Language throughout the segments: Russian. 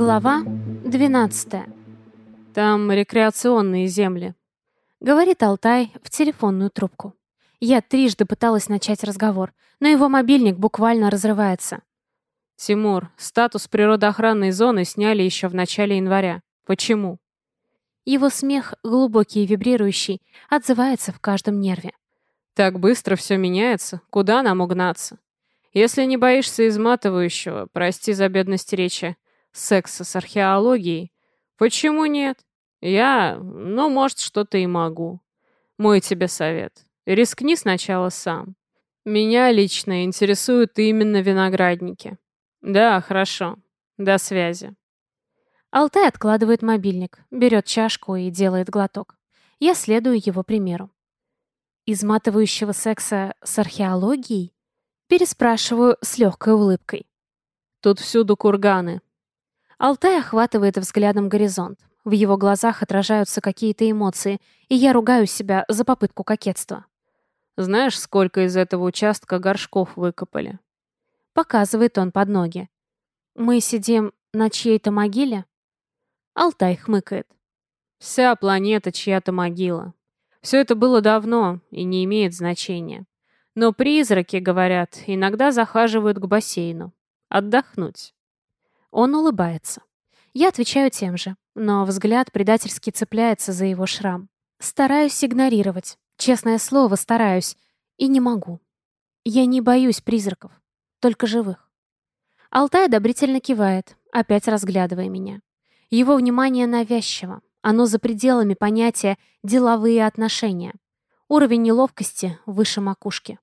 Глава 12. Там рекреационные земли. Говорит Алтай в телефонную трубку. Я трижды пыталась начать разговор, но его мобильник буквально разрывается. Тимур, статус природоохранной зоны сняли еще в начале января. Почему? Его смех, глубокий и вибрирующий, отзывается в каждом нерве. Так быстро все меняется. Куда нам угнаться? Если не боишься изматывающего, прости за бедность речи, секса с археологией, почему нет? Я, ну, может, что-то и могу. Мой тебе совет. Рискни сначала сам. Меня лично интересуют именно виноградники. Да, хорошо. До связи. Алтай откладывает мобильник, берет чашку и делает глоток. Я следую его примеру. Изматывающего секса с археологией? Переспрашиваю с легкой улыбкой. Тут всюду курганы. Алтай охватывает взглядом горизонт. В его глазах отражаются какие-то эмоции, и я ругаю себя за попытку кокетства. Знаешь, сколько из этого участка горшков выкопали? Показывает он под ноги. Мы сидим на чьей-то могиле? Алтай хмыкает. Вся планета чья-то могила. Все это было давно и не имеет значения. Но призраки, говорят, иногда захаживают к бассейну. Отдохнуть. Он улыбается. Я отвечаю тем же, но взгляд предательски цепляется за его шрам. Стараюсь игнорировать. Честное слово, стараюсь. И не могу. Я не боюсь призраков. Только живых. Алтай одобрительно кивает, опять разглядывая меня. Его внимание навязчиво. Оно за пределами понятия «деловые отношения». Уровень неловкости выше макушки.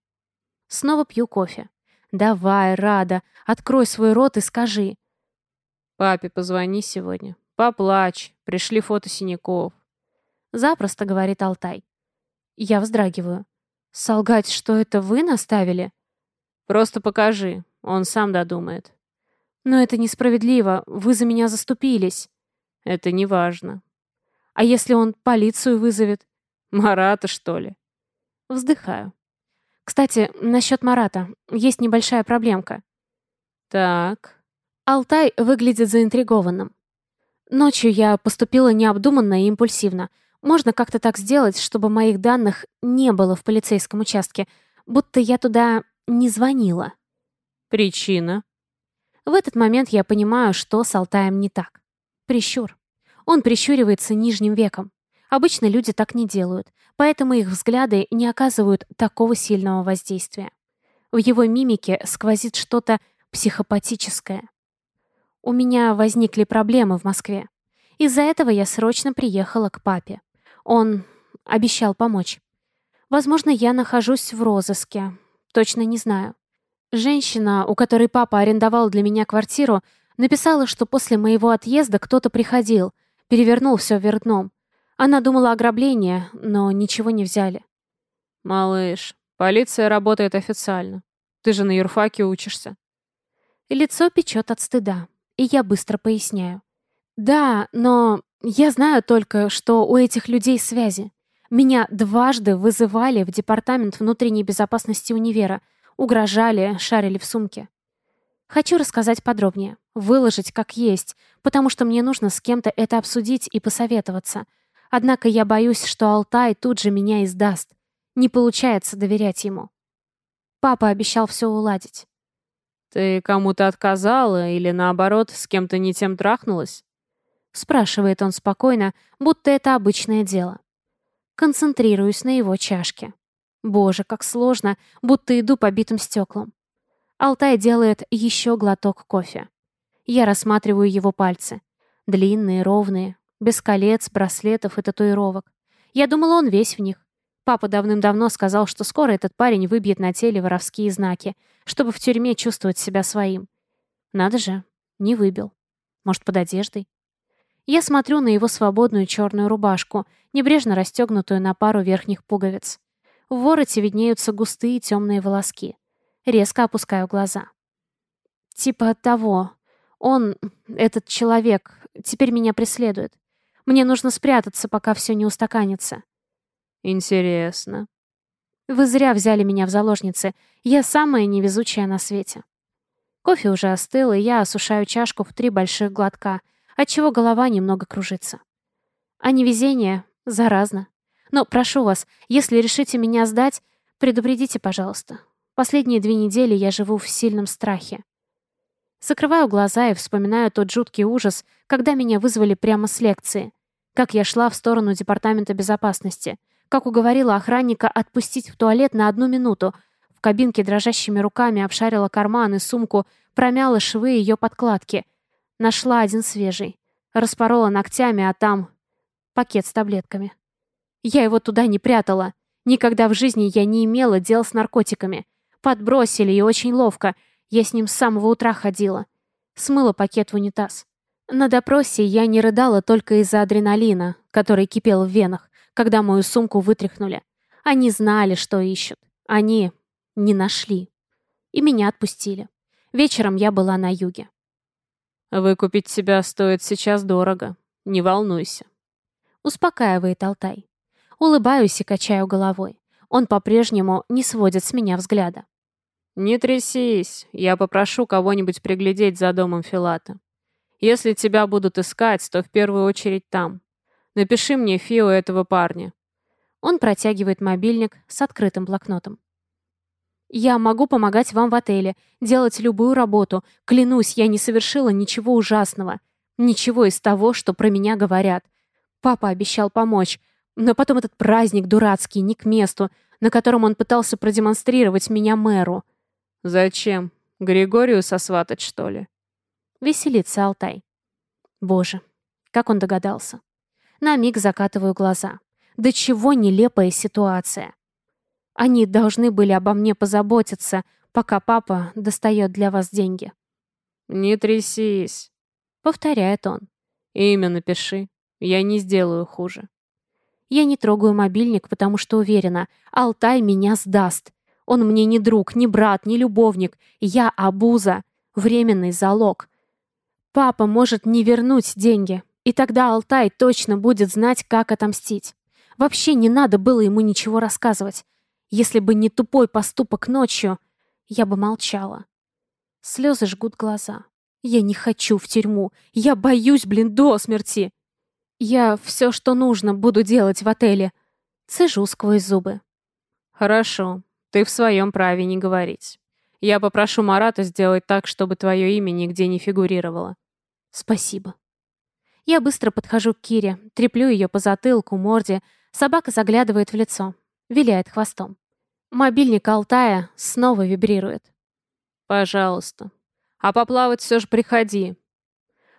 Снова пью кофе. «Давай, Рада, открой свой рот и скажи». «Папе позвони сегодня. Поплачь. Пришли фото синяков». Запросто говорит Алтай. Я вздрагиваю. «Солгать, что это вы наставили?» «Просто покажи. Он сам додумает». «Но это несправедливо. Вы за меня заступились». «Это не важно». «А если он полицию вызовет?» Марата, что ли? Вздыхаю. Кстати, насчет Марата. Есть небольшая проблемка. Так. Алтай выглядит заинтригованным. Ночью я поступила необдуманно и импульсивно. Можно как-то так сделать, чтобы моих данных не было в полицейском участке, будто я туда не звонила. Причина? В этот момент я понимаю, что с Алтаем не так. Прищур. Он прищуривается нижним веком. Обычно люди так не делают, поэтому их взгляды не оказывают такого сильного воздействия. В его мимике сквозит что-то психопатическое. У меня возникли проблемы в Москве. Из-за этого я срочно приехала к папе. Он обещал помочь. Возможно, я нахожусь в розыске. Точно не знаю. Женщина, у которой папа арендовал для меня квартиру, написала, что после моего отъезда кто-то приходил, перевернул все вверх дном. Она думала ограбление, но ничего не взяли. «Малыш, полиция работает официально. Ты же на юрфаке учишься». лицо печет от стыда, и я быстро поясняю. «Да, но я знаю только, что у этих людей связи. Меня дважды вызывали в департамент внутренней безопасности универа, угрожали, шарили в сумке. Хочу рассказать подробнее, выложить как есть, потому что мне нужно с кем-то это обсудить и посоветоваться, Однако я боюсь, что Алтай тут же меня издаст. Не получается доверять ему. Папа обещал все уладить. «Ты кому-то отказала или, наоборот, с кем-то не тем трахнулась?» Спрашивает он спокойно, будто это обычное дело. Концентрируюсь на его чашке. Боже, как сложно, будто иду по битым стеклам. Алтай делает еще глоток кофе. Я рассматриваю его пальцы. Длинные, ровные, без колец, браслетов и татуировок. Я думала, он весь в них. Папа давным-давно сказал, что скоро этот парень выбьет на теле воровские знаки, чтобы в тюрьме чувствовать себя своим. Надо же, не выбил. Может, под одеждой? Я смотрю на его свободную черную рубашку, небрежно расстегнутую на пару верхних пуговиц. В вороте виднеются густые темные волоски. Резко опускаю глаза. Типа того. Он, этот человек, теперь меня преследует. Мне нужно спрятаться, пока все не устаканится. Интересно. Вы зря взяли меня в заложницы. Я самая невезучая на свете. Кофе уже остыл, и я осушаю чашку в три больших глотка, отчего голова немного кружится. А невезение заразно. Но прошу вас, если решите меня сдать, предупредите, пожалуйста. Последние две недели я живу в сильном страхе. Закрываю глаза и вспоминаю тот жуткий ужас, когда меня вызвали прямо с лекции. Как я шла в сторону Департамента безопасности. Как уговорила охранника отпустить в туалет на одну минуту. В кабинке дрожащими руками обшарила карман и сумку, промяла швы ее подкладки. Нашла один свежий. Распорола ногтями, а там пакет с таблетками. Я его туда не прятала. Никогда в жизни я не имела дел с наркотиками. Подбросили и очень ловко. Я с ним с самого утра ходила. Смыла пакет в унитаз. На допросе я не рыдала только из-за адреналина, который кипел в венах, когда мою сумку вытряхнули. Они знали, что ищут. Они не нашли. И меня отпустили. Вечером я была на юге. «Выкупить тебя стоит сейчас дорого. Не волнуйся», — успокаивает Алтай. Улыбаюсь и качаю головой. Он по-прежнему не сводит с меня взгляда. «Не трясись, я попрошу кого-нибудь приглядеть за домом Филата. Если тебя будут искать, то в первую очередь там. Напиши мне фио этого парня». Он протягивает мобильник с открытым блокнотом. «Я могу помогать вам в отеле, делать любую работу. Клянусь, я не совершила ничего ужасного. Ничего из того, что про меня говорят. Папа обещал помочь. Но потом этот праздник дурацкий, не к месту, на котором он пытался продемонстрировать меня мэру. «Зачем? Григорию сосватать, что ли?» Веселится Алтай. Боже, как он догадался. На миг закатываю глаза. Да чего нелепая ситуация. Они должны были обо мне позаботиться, пока папа достает для вас деньги. «Не трясись», — повторяет он. «Имя напиши. Я не сделаю хуже». Я не трогаю мобильник, потому что уверена, Алтай меня сдаст. Он мне не друг, не брат, не любовник. Я абуза. Временный залог. Папа может не вернуть деньги. И тогда Алтай точно будет знать, как отомстить. Вообще не надо было ему ничего рассказывать. Если бы не тупой поступок ночью, я бы молчала. Слезы жгут глаза. Я не хочу в тюрьму. Я боюсь, блин, до смерти. Я все, что нужно, буду делать в отеле. Цежу сквозь зубы. Хорошо, ты в своем праве не говорить. Я попрошу Марата сделать так, чтобы твое имя нигде не фигурировало. Спасибо. Я быстро подхожу к Кире, треплю ее по затылку, морде. Собака заглядывает в лицо, виляет хвостом. Мобильник Алтая снова вибрирует. «Пожалуйста. А поплавать все же приходи.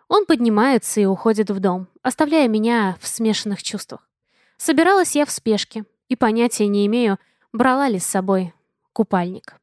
Он поднимается и уходит в дом, оставляя меня в смешанных чувствах. Собиралась я в спешке и понятия не имею, брала ли с собой купальник.